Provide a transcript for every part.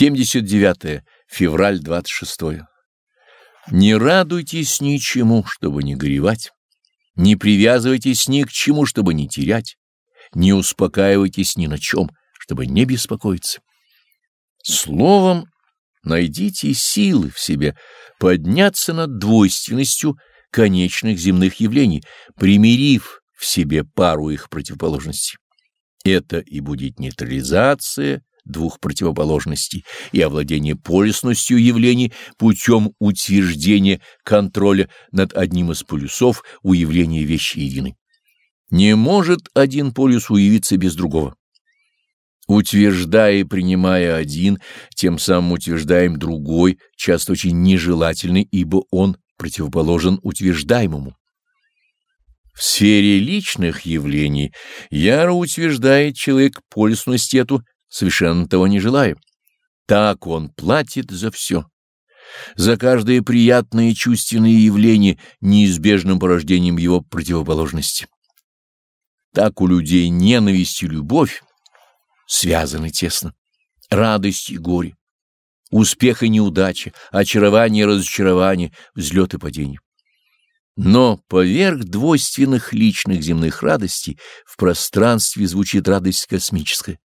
79 февраль 26. Не радуйтесь ничему, чтобы не горевать, не привязывайтесь ни к чему, чтобы не терять, не успокаивайтесь ни на чем, чтобы не беспокоиться. Словом, найдите силы в себе подняться над двойственностью конечных земных явлений, примирив в себе пару их противоположностей. Это и будет нейтрализация двух противоположностей и овладение полюсностью явлений путем утверждения контроля над одним из полюсов у явления вещи единой. Не может один полюс уявиться без другого. Утверждая и принимая один, тем самым утверждаем другой, часто очень нежелательный, ибо он противоположен утверждаемому. В сфере личных явлений яро утверждает человек полюсность эту, совершенно того не желая. Так он платит за все. За каждое приятное чувственное явление неизбежным порождением его противоположности. Так у людей ненависть и любовь связаны тесно, радость и горе, успех и неудача, очарование и разочарование, взлет и падение. Но поверх двойственных личных земных радостей в пространстве звучит радость космическая.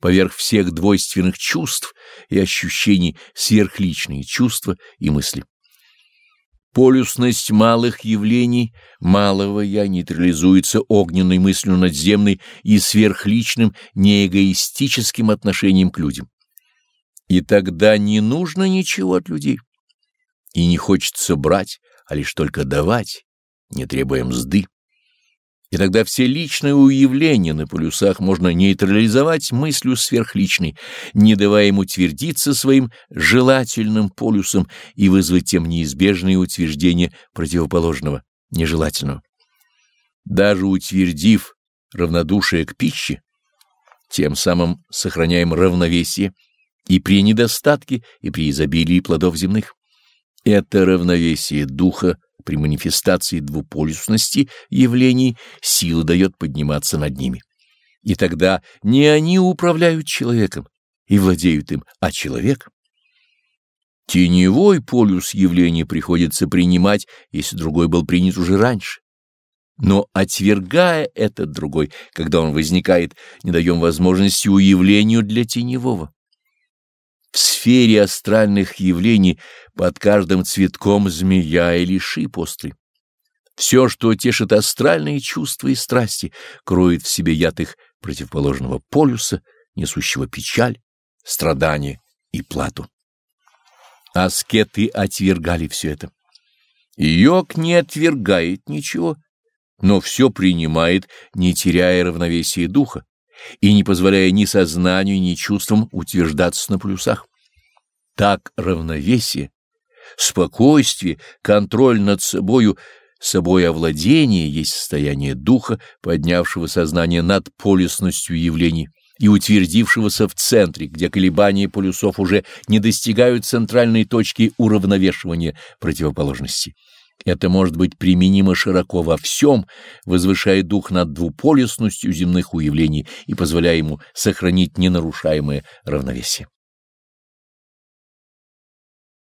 Поверх всех двойственных чувств и ощущений сверхличные чувства и мысли. Полюсность малых явлений, малого «я» нейтрализуется огненной мыслью надземной и сверхличным неэгоистическим отношением к людям. И тогда не нужно ничего от людей. И не хочется брать, а лишь только давать, не требуя мзды. И тогда все личные уявления на полюсах можно нейтрализовать мыслью сверхличной, не давая ему твердиться своим желательным полюсом и вызвать тем неизбежные утверждения противоположного, нежелательного. Даже утвердив равнодушие к пище, тем самым сохраняем равновесие и при недостатке, и при изобилии плодов земных. Это равновесие духа при манифестации двуполюсности явлений сила дает подниматься над ними. И тогда не они управляют человеком и владеют им, а человек. Теневой полюс явления приходится принимать, если другой был принят уже раньше. Но отвергая этот другой, когда он возникает, не даем возможности уявлению для теневого. В сфере астральных явлений под каждым цветком змея или шип острый. Все, что тешит астральные чувства и страсти, кроет в себе яд их противоположного полюса, несущего печаль, страдания и плату. Аскеты отвергали все это. Йог не отвергает ничего, но все принимает, не теряя равновесия духа и не позволяя ни сознанию, ни чувствам утверждаться на плюсах. Так равновесие, спокойствие, контроль над собою, собой овладение есть состояние духа, поднявшего сознание над полюсностью явлений и утвердившегося в центре, где колебания полюсов уже не достигают центральной точки уравновешивания противоположностей. Это может быть применимо широко во всем, возвышая дух над двуполюсностью земных уявлений и позволяя ему сохранить ненарушаемое равновесие.